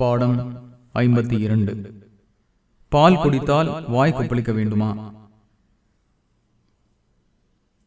பாடம் ஐம்பத்தி இரண்டு. பால் குடித்தால் வாய் கொப்பளிக்க வேண்டுமா?